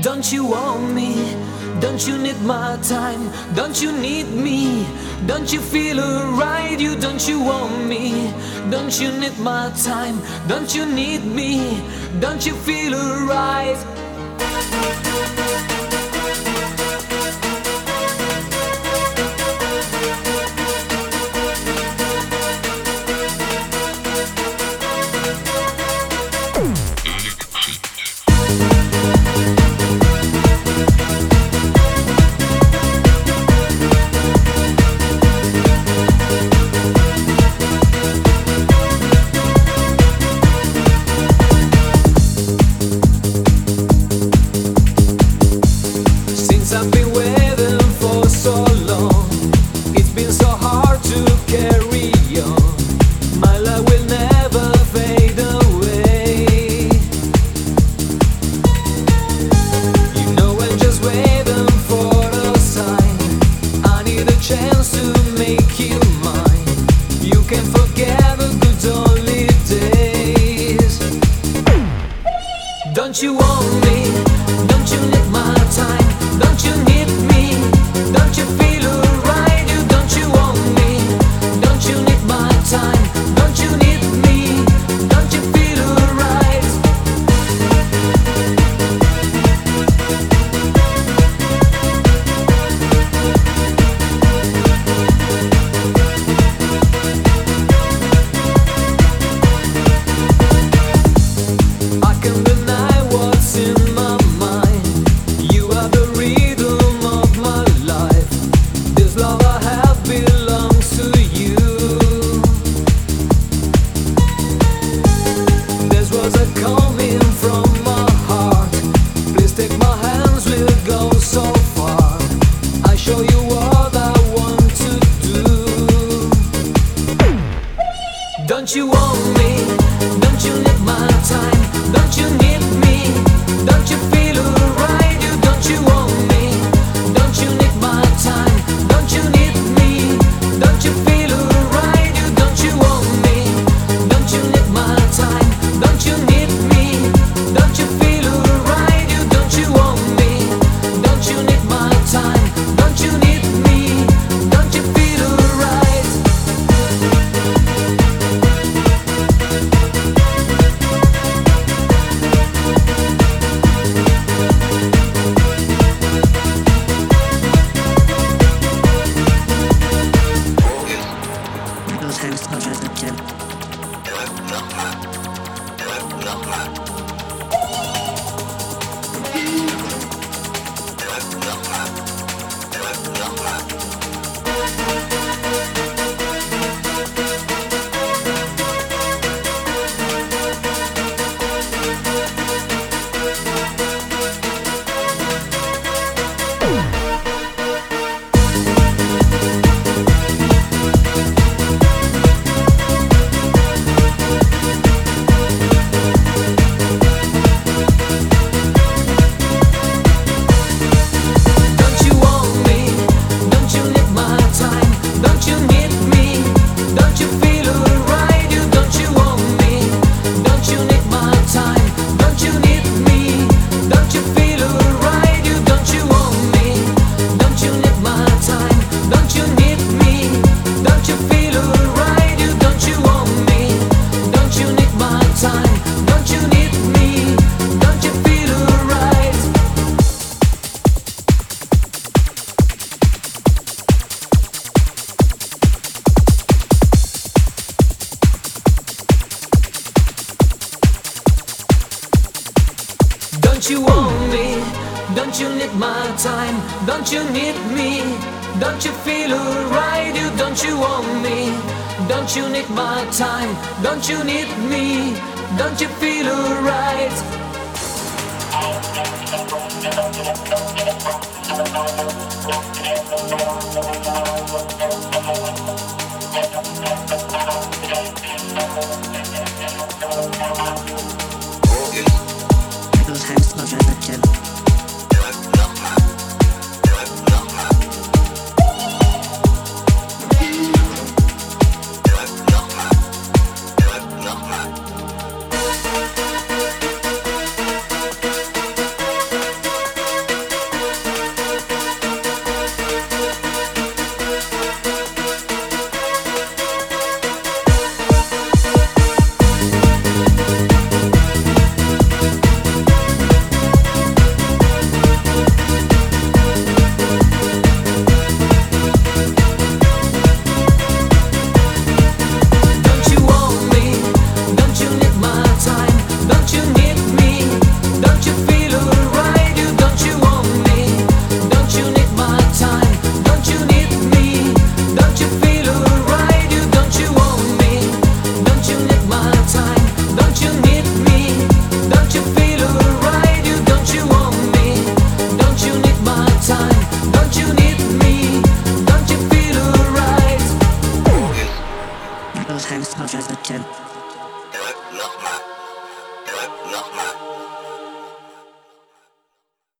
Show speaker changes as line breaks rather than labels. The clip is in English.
Don't you want me? Don't you need my time? Don't you need me? Don't you feel alright? You don't you want me? Don't you need my time? Don't you need me? Don't you feel alright? Don't you want me? love I have
been Don't you want me? Don't you need my time? Don't you need me? Don't you feel alright? You don't you want me? Don't you need my time? Don't you need me? Don't you feel alright?
Thank